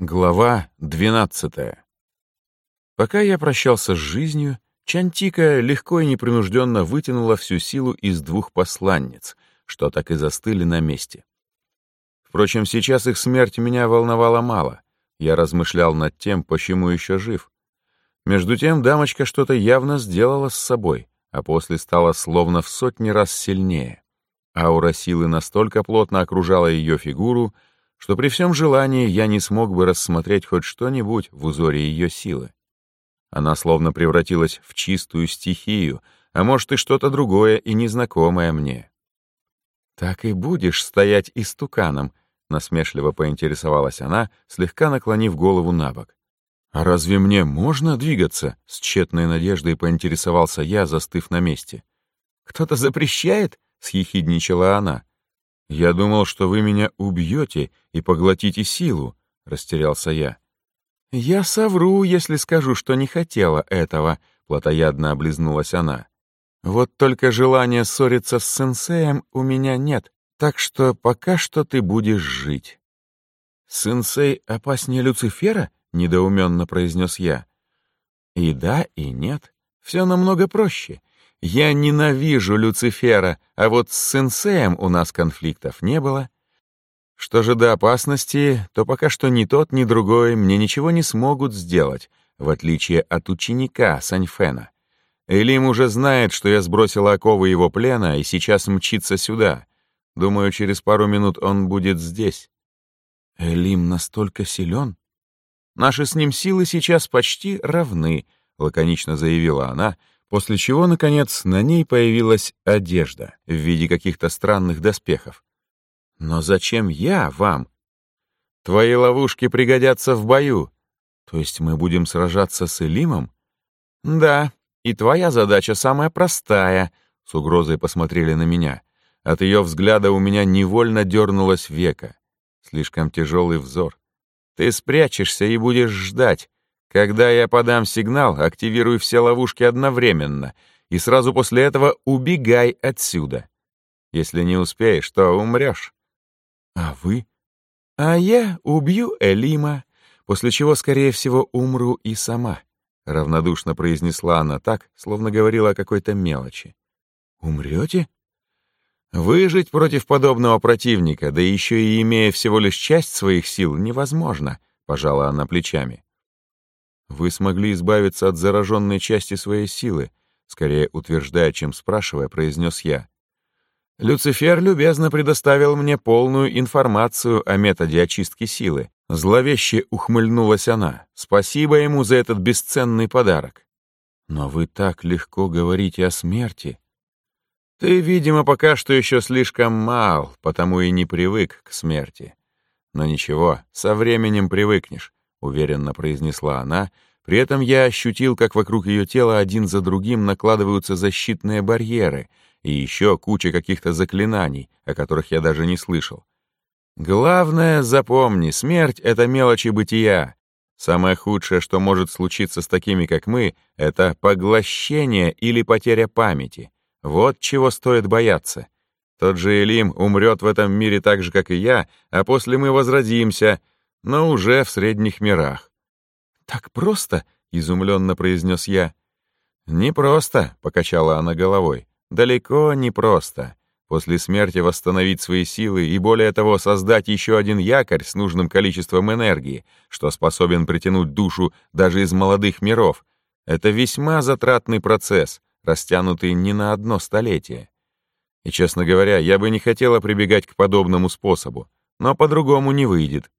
Глава 12. Пока я прощался с жизнью, Чантика легко и непринужденно вытянула всю силу из двух посланниц, что так и застыли на месте. Впрочем, сейчас их смерть меня волновала мало. Я размышлял над тем, почему еще жив. Между тем дамочка что-то явно сделала с собой, а после стала словно в сотни раз сильнее. Аура силы настолько плотно окружала ее фигуру, что при всем желании я не смог бы рассмотреть хоть что-нибудь в узоре ее силы. Она словно превратилась в чистую стихию, а может и что-то другое и незнакомое мне. «Так и будешь стоять истуканом», — насмешливо поинтересовалась она, слегка наклонив голову на бок. «А разве мне можно двигаться?» — с тщетной надеждой поинтересовался я, застыв на месте. «Кто-то запрещает?» — съехидничала она. «Я думал, что вы меня убьете и поглотите силу», — растерялся я. «Я совру, если скажу, что не хотела этого», — плотоядно облизнулась она. «Вот только желания ссориться с сенсеем у меня нет, так что пока что ты будешь жить». «Сенсей опаснее Люцифера?» — недоуменно произнес я. «И да, и нет. Все намного проще. Я ненавижу Люцифера, а вот с сенсеем у нас конфликтов не было. Что же до опасности, то пока что ни тот, ни другой мне ничего не смогут сделать, в отличие от ученика Саньфена. Элим уже знает, что я сбросила оковы его плена и сейчас мчится сюда. Думаю, через пару минут он будет здесь. Элим настолько силен? Наши с ним силы сейчас почти равны, лаконично заявила она, После чего, наконец, на ней появилась одежда в виде каких-то странных доспехов. «Но зачем я вам?» «Твои ловушки пригодятся в бою. То есть мы будем сражаться с Элимом?» «Да, и твоя задача самая простая», — с угрозой посмотрели на меня. От ее взгляда у меня невольно дернулось века. Слишком тяжелый взор. «Ты спрячешься и будешь ждать, когда я подам сигнал, активируй все ловушки одновременно, и сразу после этого убегай отсюда. Если не успеешь, то умрешь. А вы? А я убью Элима, после чего, скорее всего, умру и сама. Равнодушно произнесла она так, словно говорила о какой-то мелочи. Умрете? Выжить против подобного противника, да еще и имея всего лишь часть своих сил, невозможно, пожала она плечами. Вы смогли избавиться от зараженной части своей силы, скорее утверждая, чем спрашивая, произнес я. Люцифер любезно предоставил мне полную информацию о методе очистки силы. Зловеще ухмыльнулась она. Спасибо ему за этот бесценный подарок. Но вы так легко говорите о смерти. Ты, видимо, пока что еще слишком мал, потому и не привык к смерти. Но ничего, со временем привыкнешь. — уверенно произнесла она. При этом я ощутил, как вокруг ее тела один за другим накладываются защитные барьеры и еще куча каких-то заклинаний, о которых я даже не слышал. Главное, запомни, смерть — это мелочи бытия. Самое худшее, что может случиться с такими, как мы, это поглощение или потеря памяти. Вот чего стоит бояться. Тот же Элим умрет в этом мире так же, как и я, а после мы возродимся — но уже в средних мирах. «Так просто?» — изумленно произнес я. «Не просто», — покачала она головой. «Далеко не просто. После смерти восстановить свои силы и, более того, создать еще один якорь с нужным количеством энергии, что способен притянуть душу даже из молодых миров. Это весьма затратный процесс, растянутый не на одно столетие. И, честно говоря, я бы не хотела прибегать к подобному способу, но по-другому не выйдет.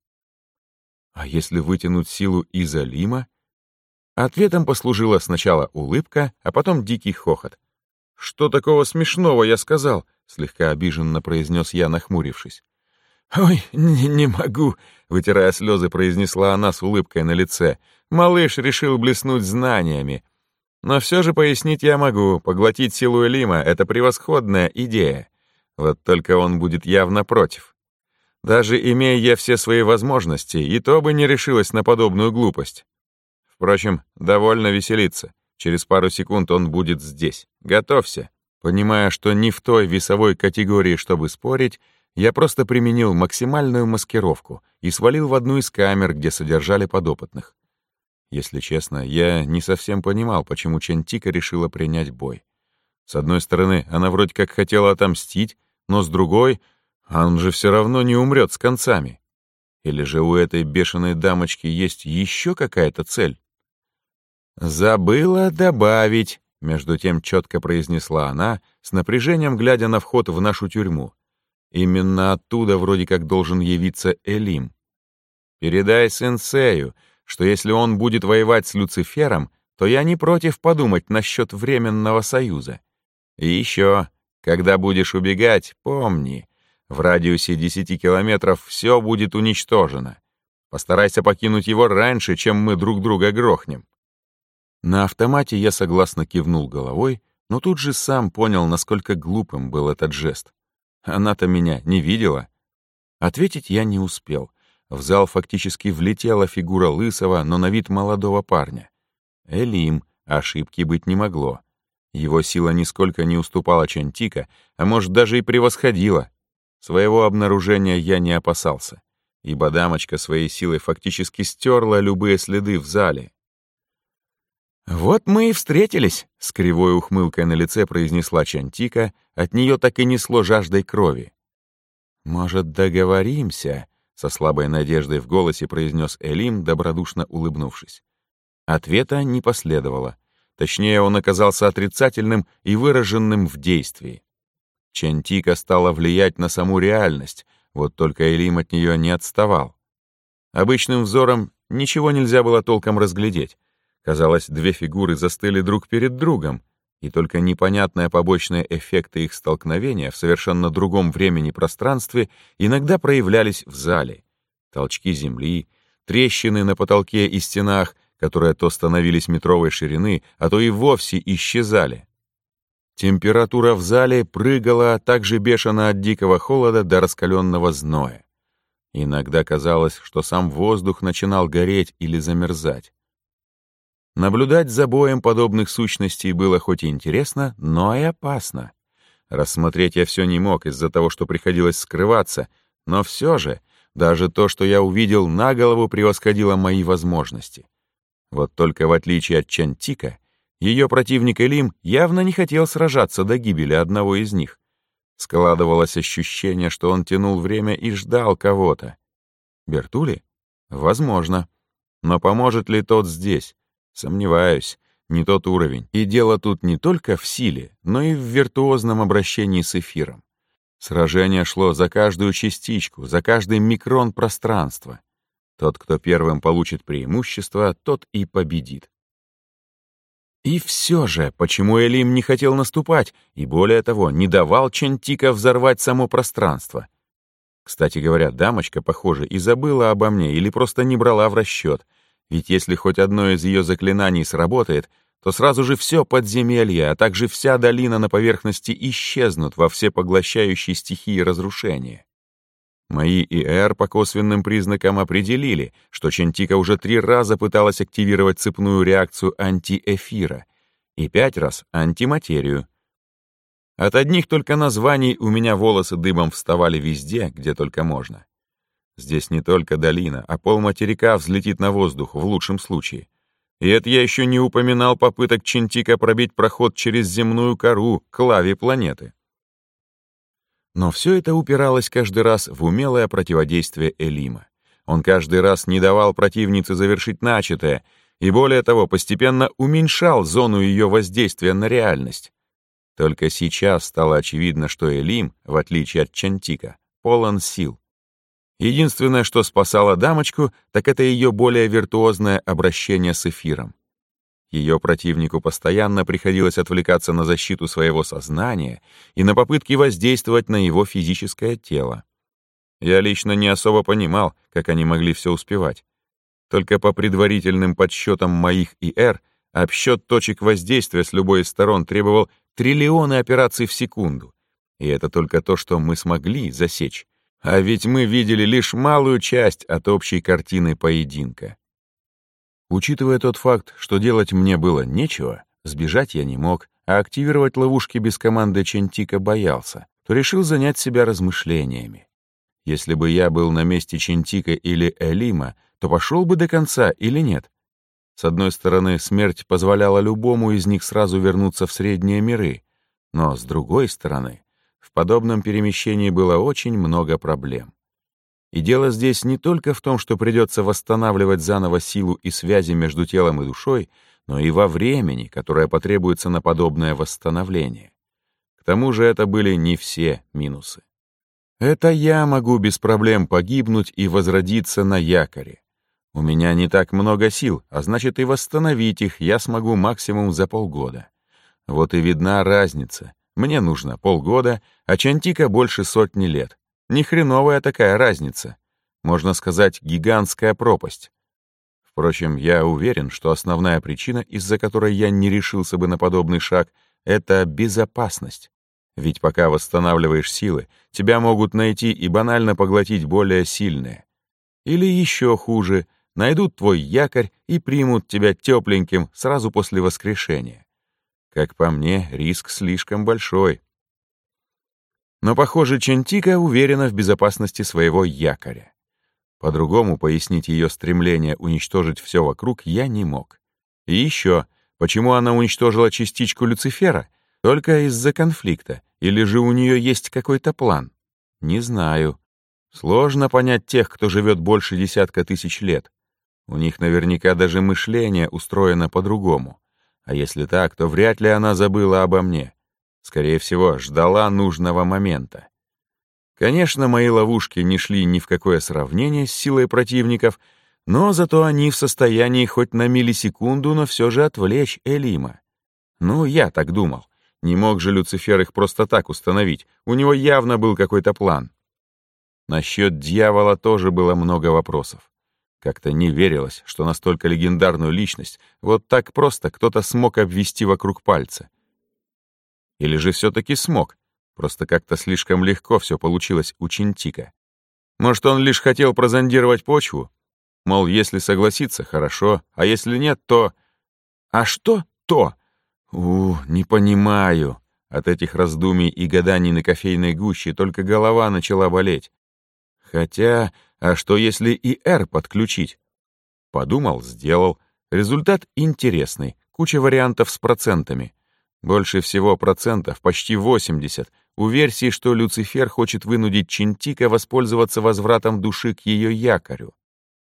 А если вытянуть силу из Алима? Ответом послужила сначала улыбка, а потом дикий хохот. «Что такого смешного я сказал?» — слегка обиженно произнес я, нахмурившись. «Ой, не, не могу», — вытирая слезы, произнесла она с улыбкой на лице. «Малыш решил блеснуть знаниями. Но все же пояснить я могу. Поглотить силу Элима — это превосходная идея. Вот только он будет явно против. Даже имея я все свои возможности, и то бы не решилась на подобную глупость. Впрочем, довольно веселиться. Через пару секунд он будет здесь. Готовься. Понимая, что не в той весовой категории, чтобы спорить, Я просто применил максимальную маскировку и свалил в одну из камер, где содержали подопытных. Если честно, я не совсем понимал, почему Чентика решила принять бой. С одной стороны, она вроде как хотела отомстить, но с другой, он же все равно не умрет с концами. Или же у этой бешеной дамочки есть еще какая-то цель? «Забыла добавить», — между тем четко произнесла она, с напряжением глядя на вход в нашу тюрьму. Именно оттуда вроде как должен явиться Элим. «Передай сенсею, что если он будет воевать с Люцифером, то я не против подумать насчет временного союза. И еще, когда будешь убегать, помни, в радиусе 10 километров все будет уничтожено. Постарайся покинуть его раньше, чем мы друг друга грохнем. На автомате я согласно кивнул головой, но тут же сам понял, насколько глупым был этот жест. Она-то меня не видела. Ответить я не успел. В зал фактически влетела фигура лысого, но на вид молодого парня. Элим, ошибки быть не могло. Его сила нисколько не уступала Чантика, а может даже и превосходила. Своего обнаружения я не опасался, ибо дамочка своей силой фактически стерла любые следы в зале. «Вот мы и встретились», — с кривой ухмылкой на лице произнесла Чантика, от нее так и несло жаждой крови. «Может, договоримся?» — со слабой надеждой в голосе произнес Элим, добродушно улыбнувшись. Ответа не последовало. Точнее, он оказался отрицательным и выраженным в действии. Чантика стала влиять на саму реальность, вот только Элим от нее не отставал. Обычным взором ничего нельзя было толком разглядеть. Казалось, две фигуры застыли друг перед другом, и только непонятные побочные эффекты их столкновения в совершенно другом времени-пространстве иногда проявлялись в зале. Толчки земли, трещины на потолке и стенах, которые то становились метровой ширины, а то и вовсе исчезали. Температура в зале прыгала так же бешено от дикого холода до раскаленного зноя. Иногда казалось, что сам воздух начинал гореть или замерзать. Наблюдать за боем подобных сущностей было хоть и интересно, но и опасно. Рассмотреть я все не мог из-за того, что приходилось скрываться, но все же, даже то, что я увидел, на голову превосходило мои возможности. Вот только в отличие от Чантика, ее противник Элим явно не хотел сражаться до гибели одного из них. Складывалось ощущение, что он тянул время и ждал кого-то. Бертули? Возможно. Но поможет ли тот здесь? Сомневаюсь. Не тот уровень. И дело тут не только в силе, но и в виртуозном обращении с эфиром. Сражение шло за каждую частичку, за каждый микрон пространства. Тот, кто первым получит преимущество, тот и победит. И все же, почему Элим не хотел наступать и, более того, не давал Чентика взорвать само пространство? Кстати говоря, дамочка, похоже, и забыла обо мне или просто не брала в расчет, ведь если хоть одно из ее заклинаний сработает, то сразу же все подземелье, а также вся долина на поверхности исчезнут во всепоглощающей стихии разрушения. Мои ИР по косвенным признакам определили, что Чентика уже три раза пыталась активировать цепную реакцию антиэфира и пять раз антиматерию. От одних только названий у меня волосы дыбом вставали везде, где только можно. Здесь не только долина, а пол материка взлетит на воздух в лучшем случае. И это я еще не упоминал попыток Чентика пробить проход через земную кору к лаве планеты. Но все это упиралось каждый раз в умелое противодействие Элима. Он каждый раз не давал противнице завершить начатое, и более того, постепенно уменьшал зону ее воздействия на реальность. Только сейчас стало очевидно, что Элим, в отличие от Чантика, полон сил. Единственное, что спасало дамочку, так это ее более виртуозное обращение с эфиром. Ее противнику постоянно приходилось отвлекаться на защиту своего сознания и на попытки воздействовать на его физическое тело. Я лично не особо понимал, как они могли все успевать. Только по предварительным подсчетам моих ИР обсчет точек воздействия с любой из сторон требовал триллионы операций в секунду. И это только то, что мы смогли засечь. А ведь мы видели лишь малую часть от общей картины поединка. Учитывая тот факт, что делать мне было нечего, сбежать я не мог, а активировать ловушки без команды Чентика боялся, то решил занять себя размышлениями. Если бы я был на месте Чентика или Элима, то пошел бы до конца или нет? С одной стороны, смерть позволяла любому из них сразу вернуться в средние миры, но с другой стороны, в подобном перемещении было очень много проблем. И дело здесь не только в том, что придется восстанавливать заново силу и связи между телом и душой, но и во времени, которое потребуется на подобное восстановление. К тому же это были не все минусы. Это я могу без проблем погибнуть и возродиться на якоре. У меня не так много сил, а значит и восстановить их я смогу максимум за полгода. Вот и видна разница. Мне нужно полгода, а Чантика больше сотни лет. Ни хреновая такая разница. Можно сказать, гигантская пропасть. Впрочем, я уверен, что основная причина, из-за которой я не решился бы на подобный шаг, это безопасность. Ведь пока восстанавливаешь силы, тебя могут найти и банально поглотить более сильные. Или еще хуже — найдут твой якорь и примут тебя тепленьким сразу после воскрешения. Как по мне, риск слишком большой. Но, похоже, Чентика уверена в безопасности своего якоря. По-другому пояснить ее стремление уничтожить все вокруг я не мог. И еще, почему она уничтожила частичку Люцифера? Только из-за конфликта. Или же у нее есть какой-то план? Не знаю. Сложно понять тех, кто живет больше десятка тысяч лет. У них наверняка даже мышление устроено по-другому. А если так, то вряд ли она забыла обо мне. Скорее всего, ждала нужного момента. Конечно, мои ловушки не шли ни в какое сравнение с силой противников, но зато они в состоянии хоть на миллисекунду, но все же отвлечь Элима. Ну, я так думал. Не мог же Люцифер их просто так установить. У него явно был какой-то план. Насчет дьявола тоже было много вопросов. Как-то не верилось, что настолько легендарную личность вот так просто кто-то смог обвести вокруг пальца. Или же все-таки смог, просто как-то слишком легко все получилось у Чинтика. Может, он лишь хотел прозондировать почву? Мол, если согласится, хорошо, а если нет, то... А что то? У, не понимаю. От этих раздумий и гаданий на кофейной гуще только голова начала болеть. Хотя а что если и R подключить? Подумал, сделал. Результат интересный. Куча вариантов с процентами. Больше всего процентов, почти 80, у версии, что Люцифер хочет вынудить Чинтика воспользоваться возвратом души к ее якорю.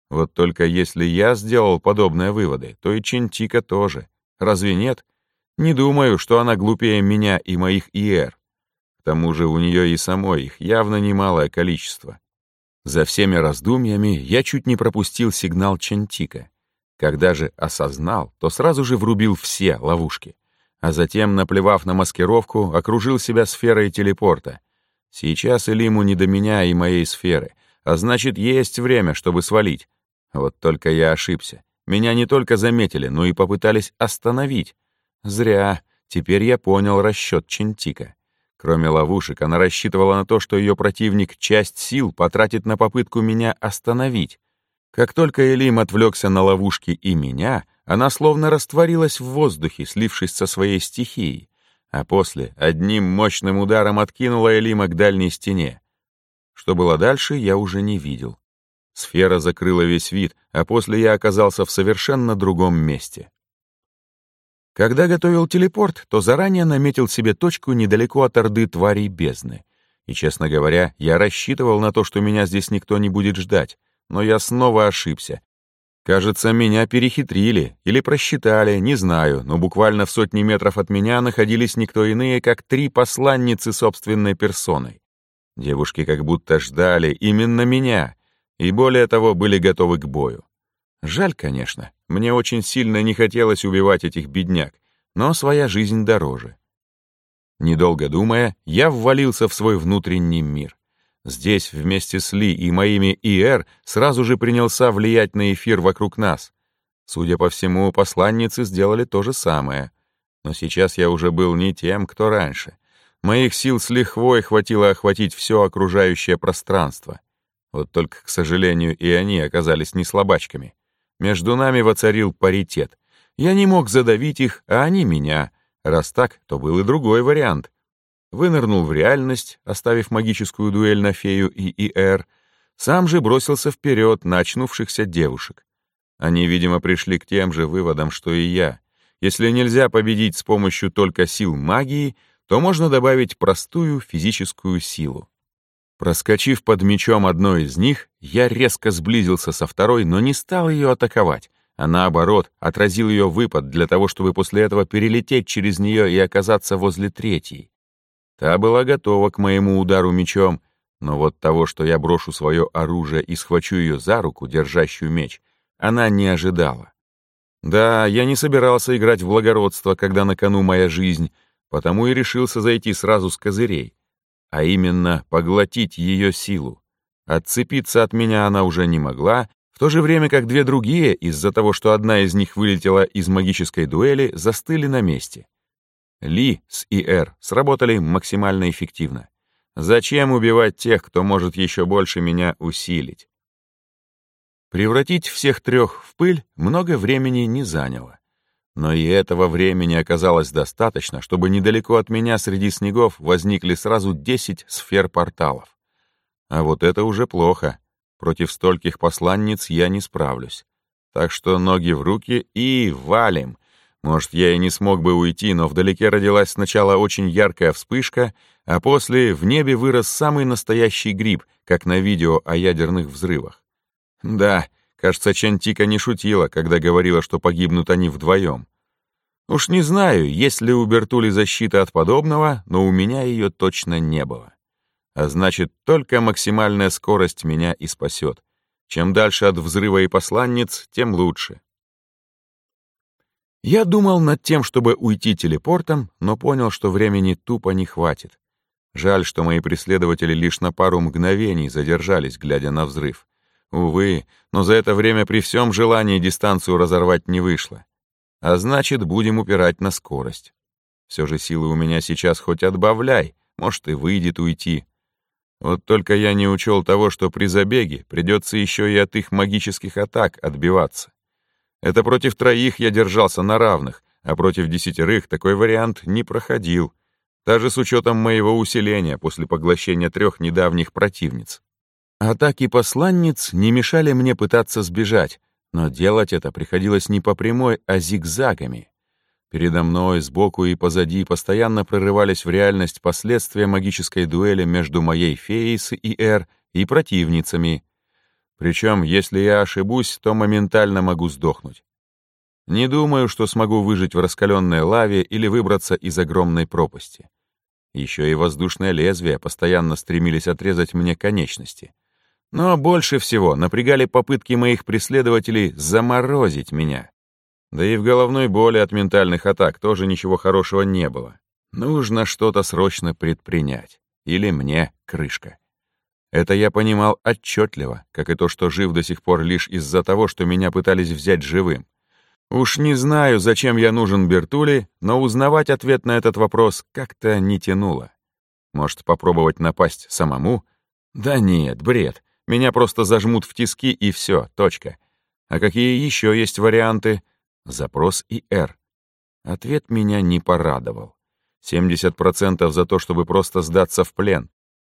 Вот только если я сделал подобные выводы, то и Чинтика тоже. Разве нет? Не думаю, что она глупее меня и моих ИР. К тому же у нее и самой их явно немалое количество. За всеми раздумьями я чуть не пропустил сигнал Чантика. Когда же осознал, то сразу же врубил все ловушки. А затем, наплевав на маскировку, окружил себя сферой телепорта. Сейчас Элиму не до меня и моей сферы, а значит, есть время, чтобы свалить. Вот только я ошибся. Меня не только заметили, но и попытались остановить. Зря. Теперь я понял расчет Чентика. Кроме ловушек, она рассчитывала на то, что ее противник часть сил потратит на попытку меня остановить. Как только Элим отвлекся на ловушки и меня, она словно растворилась в воздухе, слившись со своей стихией, а после одним мощным ударом откинула Элима к дальней стене. Что было дальше, я уже не видел. Сфера закрыла весь вид, а после я оказался в совершенно другом месте. Когда готовил телепорт, то заранее наметил себе точку недалеко от Орды тварей бездны. И, честно говоря, я рассчитывал на то, что меня здесь никто не будет ждать, но я снова ошибся. Кажется, меня перехитрили или просчитали, не знаю, но буквально в сотни метров от меня находились никто иные, как три посланницы собственной персоной. Девушки как будто ждали именно меня, и более того, были готовы к бою. Жаль, конечно, мне очень сильно не хотелось убивать этих бедняк, но своя жизнь дороже. Недолго думая, я ввалился в свой внутренний мир. Здесь вместе с Ли и моими ИР сразу же принялся влиять на эфир вокруг нас. Судя по всему, посланницы сделали то же самое. Но сейчас я уже был не тем, кто раньше. Моих сил с лихвой хватило охватить все окружающее пространство. Вот только, к сожалению, и они оказались не слабачками. Между нами воцарил паритет. Я не мог задавить их, а они меня. Раз так, то был и другой вариант. Вынырнул в реальность, оставив магическую дуэль на фею и ИР, сам же бросился вперед на очнувшихся девушек. Они, видимо, пришли к тем же выводам, что и я. Если нельзя победить с помощью только сил магии, то можно добавить простую физическую силу. Проскочив под мечом одной из них, я резко сблизился со второй, но не стал ее атаковать, а наоборот, отразил ее выпад для того, чтобы после этого перелететь через нее и оказаться возле третьей. Та была готова к моему удару мечом, но вот того, что я брошу свое оружие и схвачу ее за руку, держащую меч, она не ожидала. Да, я не собирался играть в благородство, когда на кону моя жизнь, потому и решился зайти сразу с козырей, а именно поглотить ее силу. Отцепиться от меня она уже не могла, в то же время как две другие, из-за того, что одна из них вылетела из магической дуэли, застыли на месте. Ли с ИР сработали максимально эффективно. Зачем убивать тех, кто может еще больше меня усилить? Превратить всех трех в пыль много времени не заняло. Но и этого времени оказалось достаточно, чтобы недалеко от меня среди снегов возникли сразу 10 сфер порталов. А вот это уже плохо. Против стольких посланниц я не справлюсь. Так что ноги в руки и валим. Может, я и не смог бы уйти, но вдалеке родилась сначала очень яркая вспышка, а после в небе вырос самый настоящий гриб, как на видео о ядерных взрывах. Да, кажется, Чантика не шутила, когда говорила, что погибнут они вдвоем. Уж не знаю, есть ли у Бертули защита от подобного, но у меня ее точно не было. А значит, только максимальная скорость меня и спасет. Чем дальше от взрыва и посланниц, тем лучше. Я думал над тем, чтобы уйти телепортом, но понял, что времени тупо не хватит. Жаль, что мои преследователи лишь на пару мгновений задержались, глядя на взрыв. Увы, но за это время при всем желании дистанцию разорвать не вышло. А значит, будем упирать на скорость. Все же силы у меня сейчас хоть отбавляй, может и выйдет уйти. Вот только я не учел того, что при забеге придется еще и от их магических атак отбиваться. Это против троих я держался на равных, а против десятерых такой вариант не проходил, даже с учетом моего усиления после поглощения трех недавних противниц. Атаки посланниц не мешали мне пытаться сбежать, но делать это приходилось не по прямой, а зигзагами. Передо мной, сбоку и позади постоянно прорывались в реальность последствия магической дуэли между моей феей с ИР и противницами. Причем, если я ошибусь, то моментально могу сдохнуть. Не думаю, что смогу выжить в раскаленной лаве или выбраться из огромной пропасти. Еще и воздушное лезвие постоянно стремились отрезать мне конечности. Но больше всего напрягали попытки моих преследователей заморозить меня. Да и в головной боли от ментальных атак тоже ничего хорошего не было. Нужно что-то срочно предпринять. Или мне крышка. Это я понимал отчетливо, как и то, что жив до сих пор лишь из-за того, что меня пытались взять живым. Уж не знаю, зачем я нужен Бертули, но узнавать ответ на этот вопрос как-то не тянуло. Может, попробовать напасть самому? Да нет, бред. Меня просто зажмут в тиски и все, точка. А какие еще есть варианты? Запрос и Р. Ответ меня не порадовал. 70% за то, чтобы просто сдаться в плен.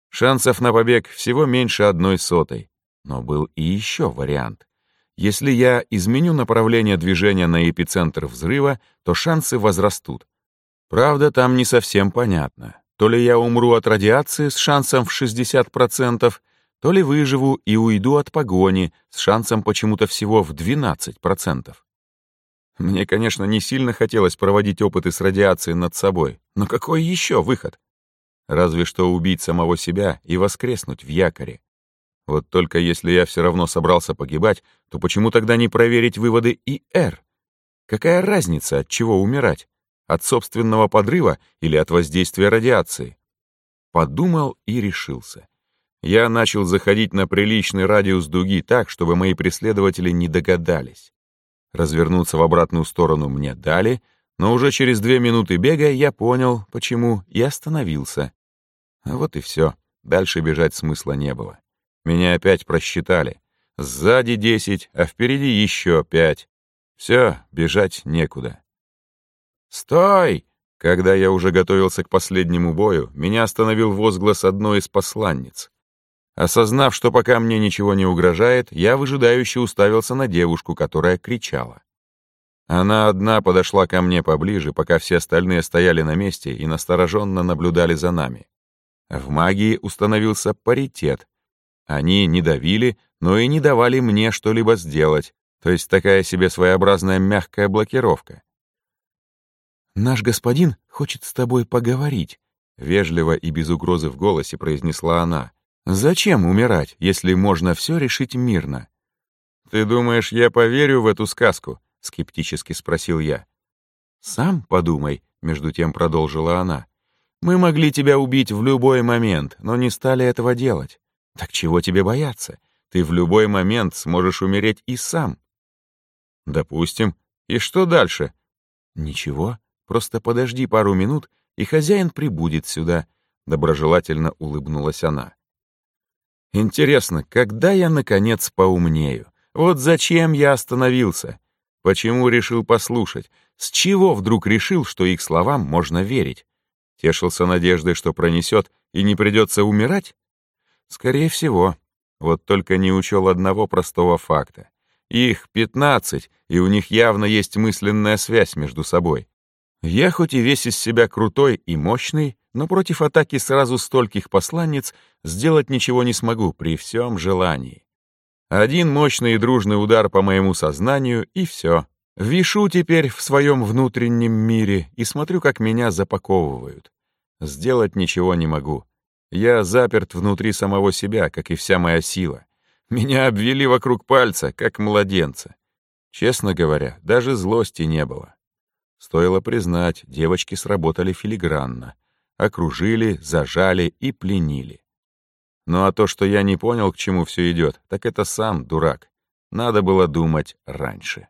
Шансов на побег всего меньше одной сотой. Но был и еще вариант. Если я изменю направление движения на эпицентр взрыва, то шансы возрастут. Правда, там не совсем понятно. То ли я умру от радиации с шансом в 60%, то ли выживу и уйду от погони с шансом почему-то всего в 12%. Мне, конечно, не сильно хотелось проводить опыты с радиацией над собой, но какой еще выход? Разве что убить самого себя и воскреснуть в якоре. Вот только если я все равно собрался погибать, то почему тогда не проверить выводы ИР? Какая разница, от чего умирать? От собственного подрыва или от воздействия радиации? Подумал и решился. Я начал заходить на приличный радиус дуги так, чтобы мои преследователи не догадались. Развернуться в обратную сторону мне дали, но уже через две минуты бега я понял, почему, и остановился. А вот и все. Дальше бежать смысла не было. Меня опять просчитали. Сзади десять, а впереди еще пять. Все, бежать некуда. «Стой!» Когда я уже готовился к последнему бою, меня остановил возглас одной из посланниц. Осознав, что пока мне ничего не угрожает, я выжидающе уставился на девушку, которая кричала. Она одна подошла ко мне поближе, пока все остальные стояли на месте и настороженно наблюдали за нами. В магии установился паритет. Они не давили, но и не давали мне что-либо сделать, то есть такая себе своеобразная мягкая блокировка. «Наш господин хочет с тобой поговорить», — вежливо и без угрозы в голосе произнесла она. «Зачем умирать, если можно все решить мирно?» «Ты думаешь, я поверю в эту сказку?» — скептически спросил я. «Сам подумай», — между тем продолжила она. «Мы могли тебя убить в любой момент, но не стали этого делать. Так чего тебе бояться? Ты в любой момент сможешь умереть и сам». «Допустим. И что дальше?» «Ничего. Просто подожди пару минут, и хозяин прибудет сюда», — доброжелательно улыбнулась она. «Интересно, когда я, наконец, поумнею? Вот зачем я остановился? Почему решил послушать? С чего вдруг решил, что их словам можно верить? Тешился надеждой, что пронесет и не придется умирать? Скорее всего. Вот только не учел одного простого факта. Их пятнадцать, и у них явно есть мысленная связь между собой. Я хоть и весь из себя крутой и мощный, но против атаки сразу стольких посланниц сделать ничего не смогу при всем желании. Один мощный и дружный удар по моему сознанию, и все. Вишу теперь в своем внутреннем мире и смотрю, как меня запаковывают. Сделать ничего не могу. Я заперт внутри самого себя, как и вся моя сила. Меня обвели вокруг пальца, как младенца. Честно говоря, даже злости не было. Стоило признать, девочки сработали филигранно. Окружили, зажали и пленили. Ну а то, что я не понял, к чему все идет, так это сам дурак. Надо было думать раньше.